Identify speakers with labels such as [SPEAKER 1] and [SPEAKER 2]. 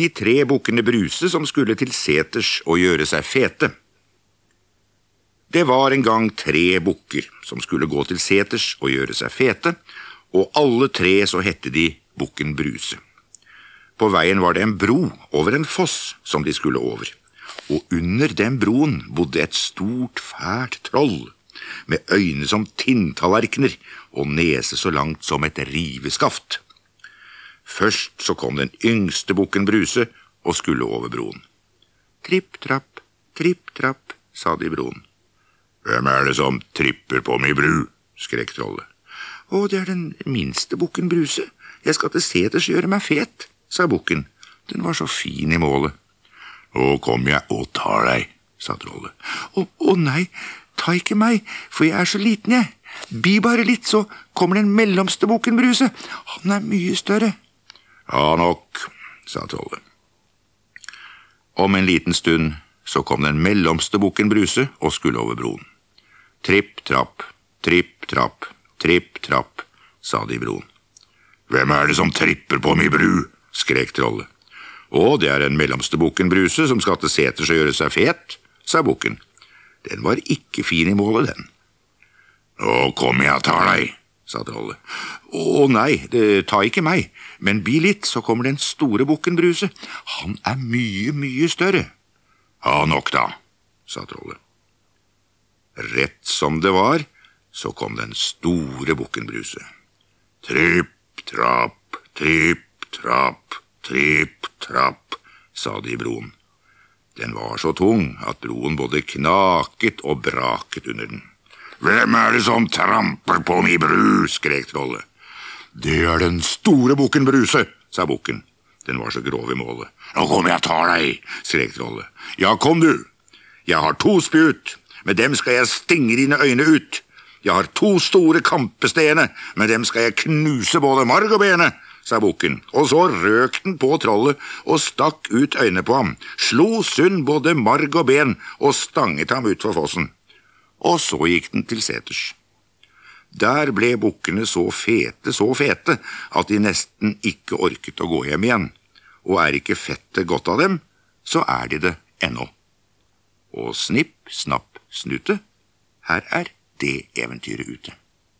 [SPEAKER 1] de tre bukkene Bruse som skulle til seters og gjøre seg fete. Det var en gang tre bukker som skulle gå til seters og gjøre seg fete, og alle tre så hette de Bukken Bruse. På veien var det en bro over en foss som de skulle over, og under den broen bodde et stort, fælt troll, med øyne som tinntallerkener og nese så langt som et riveskaft. Først så kom den yngste bukken Bruse og skulle over broen. Tripp trapp, tripp trapp, sa de i broen. Hvem er det som tripper på mi bru? skrek trollet. Å, det er den minste bukken Bruse. Jeg skal til seters gjøre meg fet, sa bukken. Den var så fin i målet. Nå kommer jeg og tar deg, sa trollet. Å, å nei, ta ikke meg, for jeg er så liten, jeg. Bi bare litt, så kommer den mellomste bukken Bruse. Han er mye større. Ja nok, sa trollet. Om en liten stund så kom den mellomste bukken Bruse og skulle over broen. Tripp trapp, tripp trapp, tripp trapp, sa de i broen. Hvem er det som tripper på mi bru? skrek trollet. Å, det er den mellomste bukken Bruse som skal til seters og gjøre seg fet, sa bukken. Den var ikke fin i målet, den. Nå kommer jeg og tar deg, sa trollet. Å nei, det, ta ikke meg, men bi litt, så kommer den store bukken Bruse. Han er mye, mye større. Ha nok, da, sa trollet. Rett som det var, så kom den store bukken Bruse. Tripp, trapp, tripp, trapp, tripp, trapp, sa de i broen. Den var så tung at broen både knaket og braket under den. Hvem er det som tramper på mi bru? skrek trollet. Det er den store bukken Bruse, sa bukken. Den var så grov i målet. Nå kommer jeg og tar deg, skrek trollet. Ja, kom du. Jeg har to spjut, med dem skal jeg stinge dine øyne ut. Jeg har to store kampestene, med dem skal jeg knuse både marg og bene, sa bukken, og så røk den på trollet og stakk ut øynene på ham, slo sund både marg og ben og stanget ham utfor fossen. Og så gikk den til seters. Der ble bukkene så fete, så fete, at de nesten ikke orket å gå hjem igjen, og er ikke fettet godt av dem, så er de det ennå. Og snipp, snapp, snute, her er det eventyret ute.